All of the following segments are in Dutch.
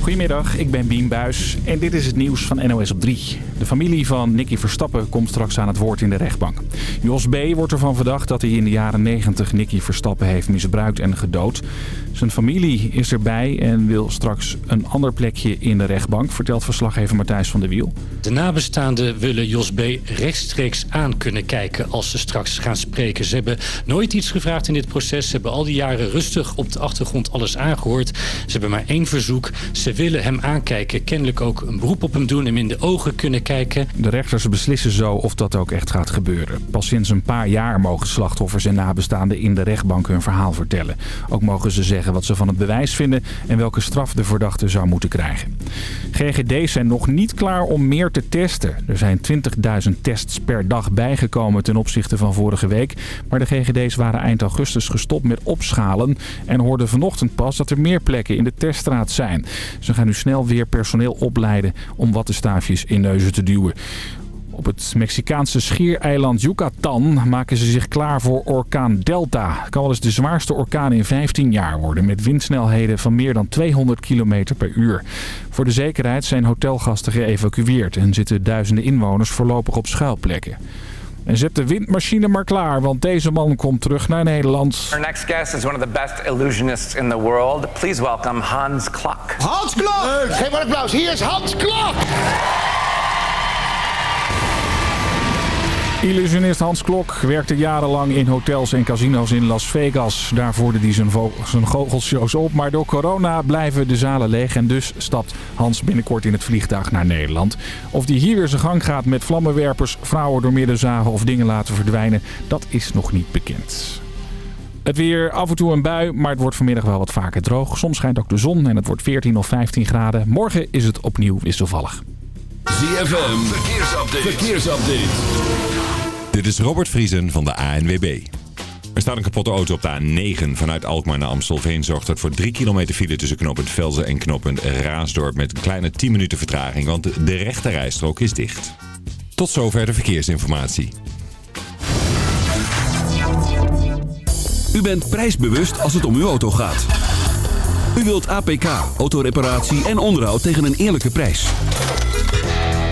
Goedemiddag, ik ben Bien Buis en dit is het nieuws van NOS op 3. De familie van Nicky Verstappen komt straks aan het woord in de rechtbank. Jos B. wordt ervan verdacht dat hij in de jaren 90 Nicky Verstappen heeft misbruikt en gedood. Zijn familie is erbij en wil straks een ander plekje in de rechtbank, vertelt verslaggever Matthijs van der Wiel. De nabestaanden willen Jos B. rechtstreeks aan kunnen kijken als ze straks gaan spreken. Ze hebben nooit iets gevraagd in dit proces. Ze hebben al die jaren rustig op de achtergrond alles aangehoord. Ze hebben maar één verzoek. Ze willen hem aankijken. Kennelijk ook een beroep op hem doen, hem in de ogen kunnen kijken. De rechters beslissen zo of dat ook echt gaat gebeuren. Pas sinds een paar jaar mogen slachtoffers en nabestaanden in de rechtbank hun verhaal vertellen. Ook mogen ze zeggen wat ze van het bewijs vinden en welke straf de verdachte zou moeten krijgen. GGD's zijn nog niet klaar om meer te testen. Er zijn 20.000 tests per dag bijgekomen ten opzichte van vorige week. Maar de GGD's waren eind augustus gestopt met opschalen en hoorden vanochtend pas dat er meer plekken in de teststraat zijn. Ze gaan nu snel weer personeel opleiden om wattenstaafjes in neuzen te duwen. Op het Mexicaanse schiereiland Yucatan maken ze zich klaar voor orkaan Delta. Het kan wel eens de zwaarste orkaan in 15 jaar worden... met windsnelheden van meer dan 200 km per uur. Voor de zekerheid zijn hotelgasten geëvacueerd... en zitten duizenden inwoners voorlopig op schuilplekken. En zet de windmachine maar klaar, want deze man komt terug naar Nederland. Our next guest is one of the best illusionists in the world. Please welcome Hans Klok. Hans Klok! Geef maar een applaus. Hier is Hans Klok! Illusionist Hans Klok werkte jarenlang in hotels en casino's in Las Vegas. Daar voerde hij zijn, zijn goochelshows op. Maar door corona blijven de zalen leeg. En dus stapt Hans binnenkort in het vliegtuig naar Nederland. Of hij hier weer zijn gang gaat met vlammenwerpers, vrouwen door midden zagen of dingen laten verdwijnen, dat is nog niet bekend. Het weer af en toe een bui, maar het wordt vanmiddag wel wat vaker droog. Soms schijnt ook de zon en het wordt 14 of 15 graden. Morgen is het opnieuw wisselvallig. ZFM, verkeersupdate. verkeersupdate. Dit is Robert Vriesen van de ANWB. Er staat een kapotte auto op de A9 vanuit Alkmaar naar Amstelveen. Zorgt dat voor 3 kilometer file tussen knooppunt Velzen en knooppunt Raasdorp. Met een kleine 10 minuten vertraging, want de rechte rijstrook is dicht. Tot zover de verkeersinformatie. U bent prijsbewust als het om uw auto gaat. U wilt APK, autoreparatie en onderhoud tegen een eerlijke prijs.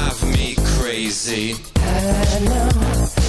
drive me crazy. I.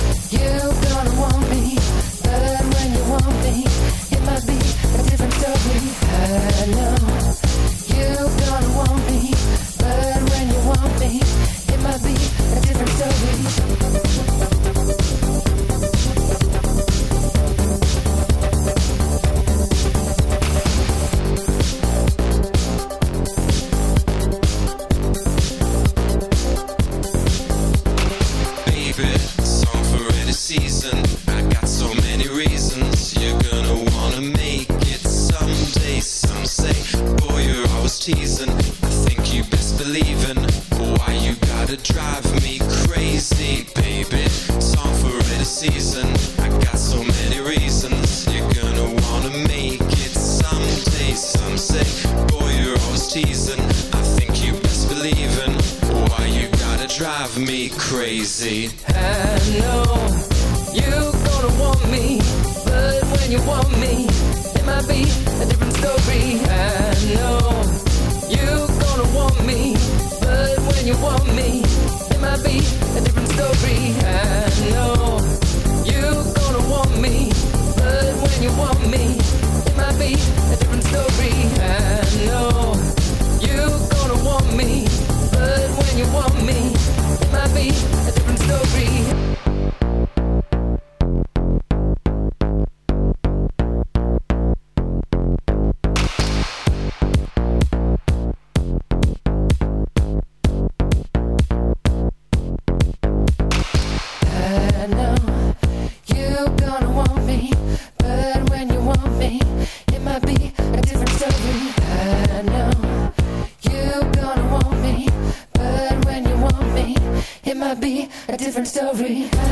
Yeah.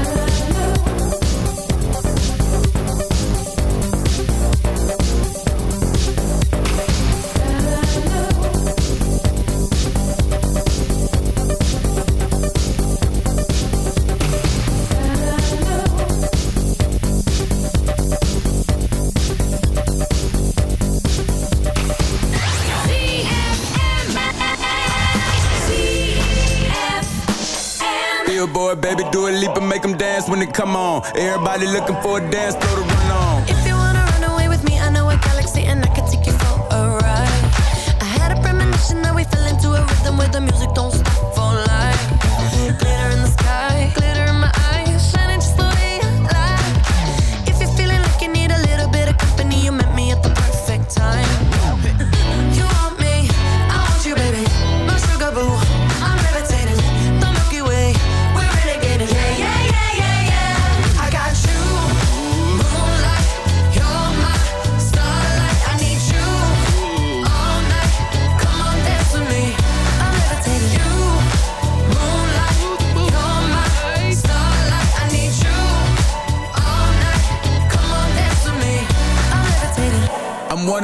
Come on, everybody looking for a dance, throw the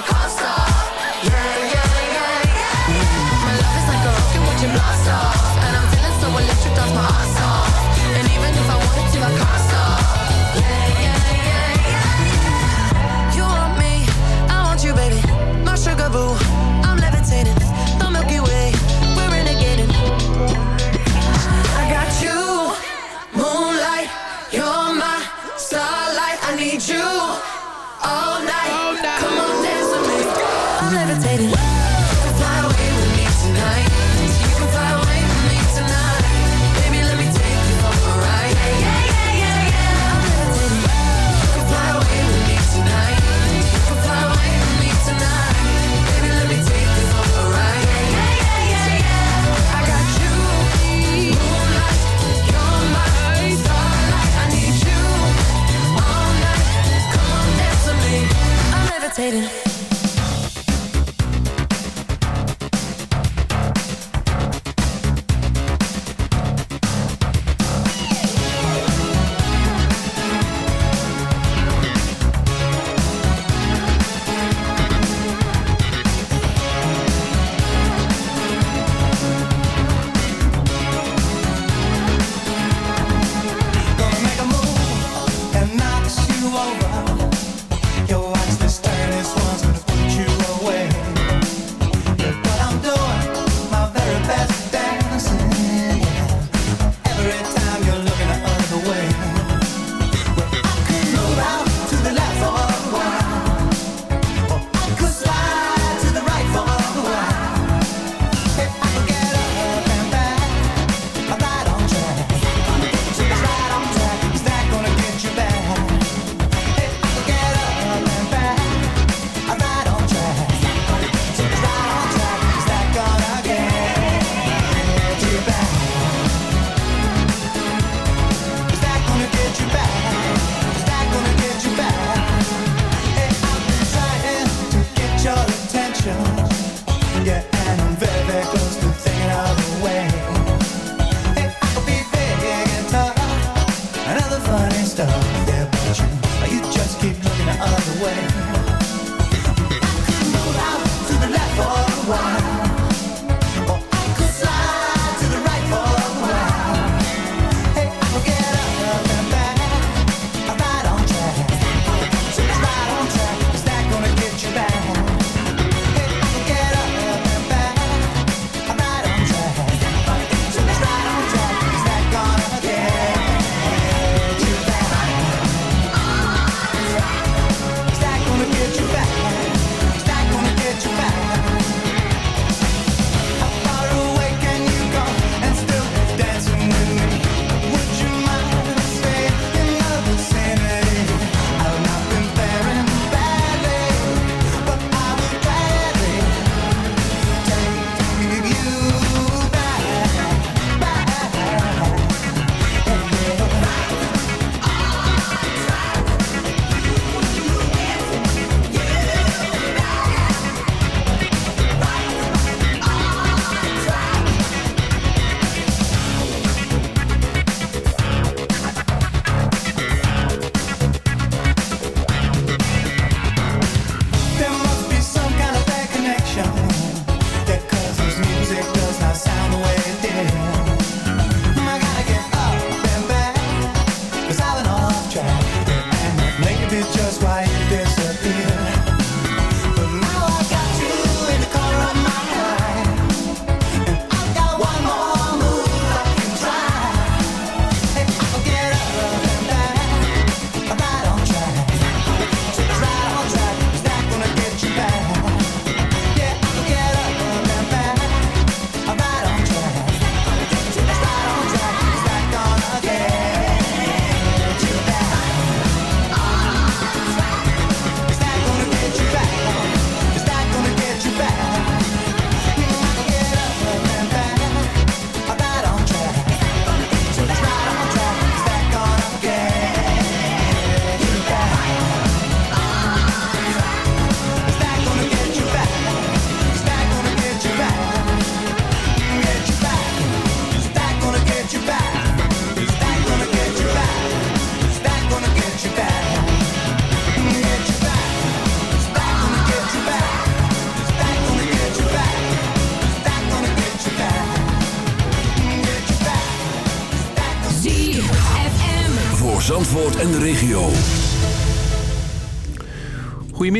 I My love is like a rocket watching blast off, and I'm feeling so electric, my. And even if I wanted to, I can't stop. Yeah, yeah, yeah, yeah. You want me, I want you, baby. My boo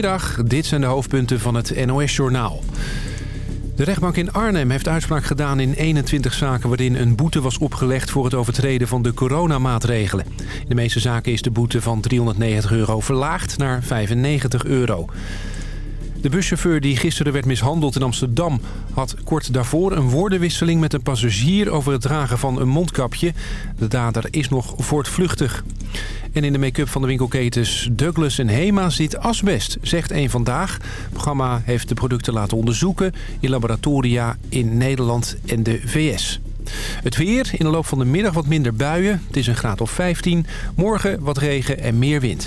Goedemiddag, dit zijn de hoofdpunten van het NOS-journaal. De rechtbank in Arnhem heeft uitspraak gedaan in 21 zaken... waarin een boete was opgelegd voor het overtreden van de coronamaatregelen. In de meeste zaken is de boete van 390 euro verlaagd naar 95 euro. De buschauffeur die gisteren werd mishandeld in Amsterdam... had kort daarvoor een woordenwisseling met een passagier... over het dragen van een mondkapje. De dader is nog voortvluchtig. En in de make-up van de winkelketens Douglas en Hema zit asbest, zegt één Vandaag. Het programma heeft de producten laten onderzoeken... in laboratoria in Nederland en de VS. Het weer, in de loop van de middag wat minder buien. Het is een graad of 15. Morgen wat regen en meer wind.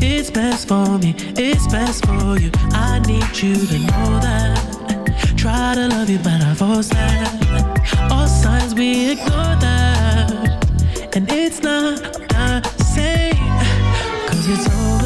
It's best for me, it's best for you. I need you to know that. Try to love you, but I force that. All signs we ignore that. And it's not the same. Cause it's over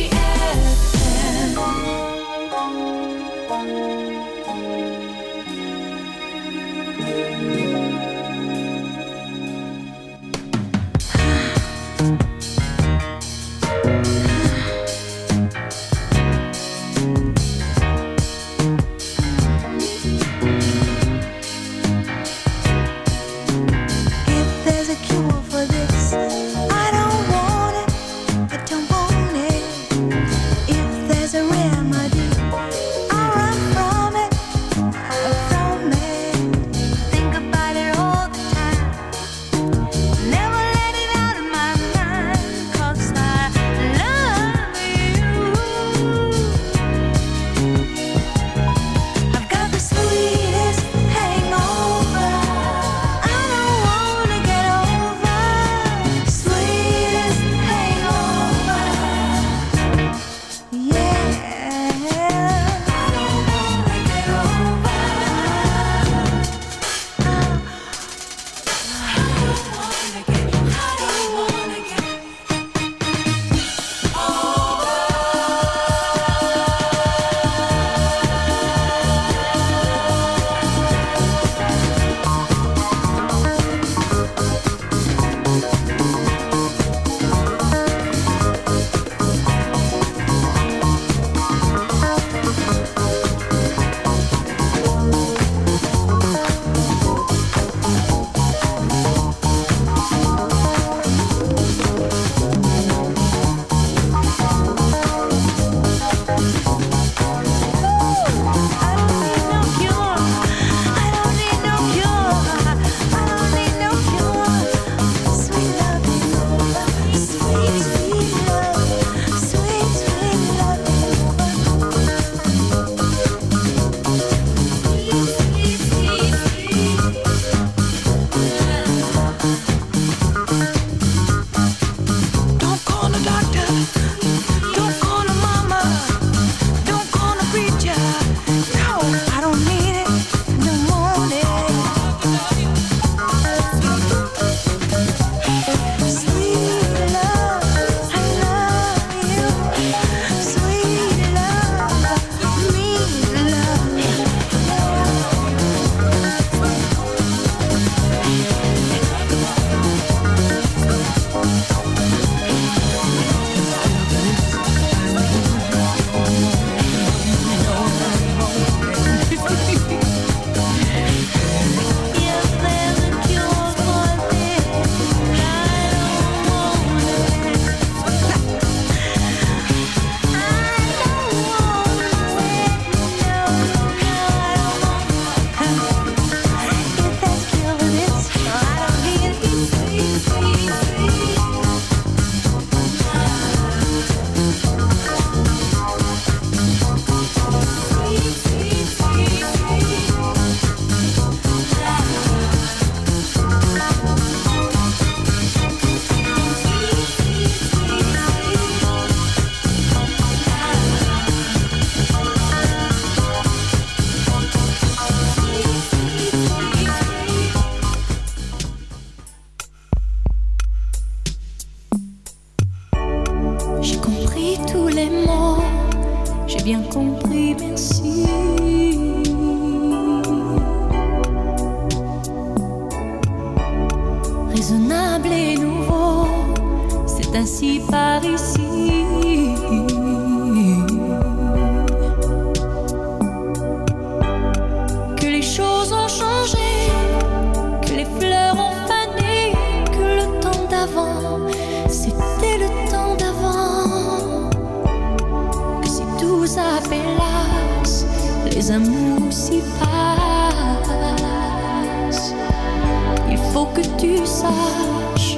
que tu saches,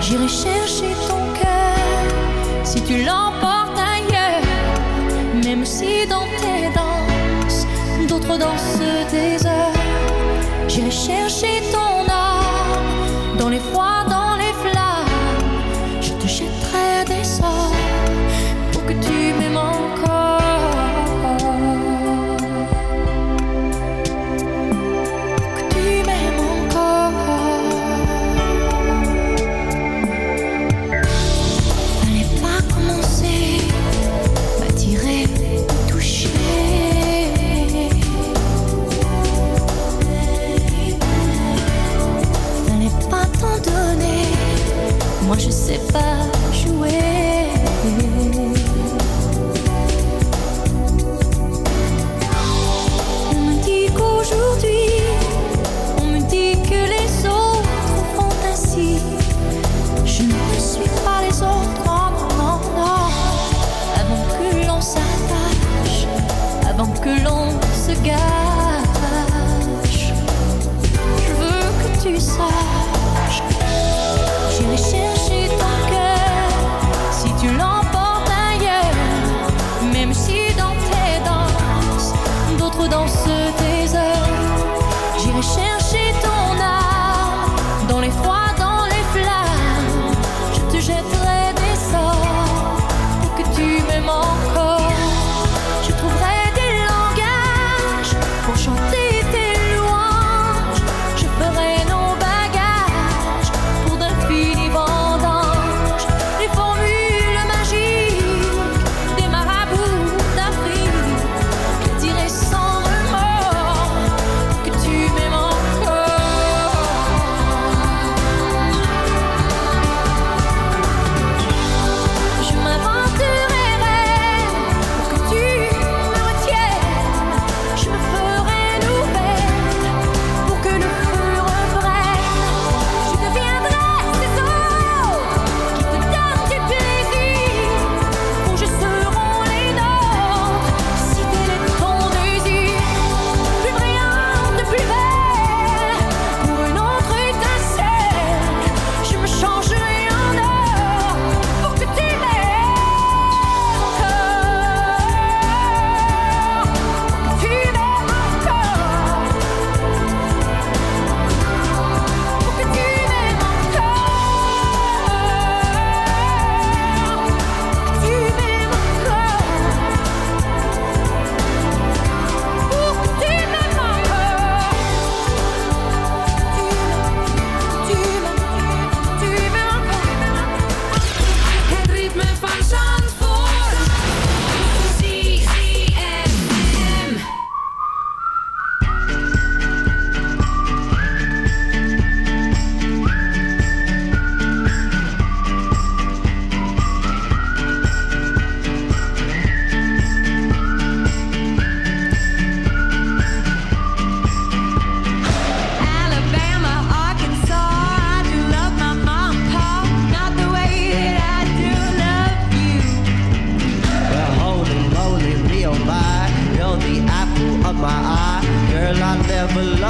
j'irai chercher ton cœur si tu l'empêches.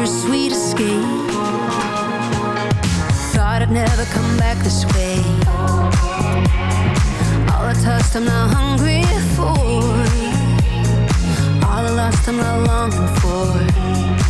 her sweet escape. Thought I'd never come back this way. All I touched I'm not hungry for. All I lost I'm not longing for.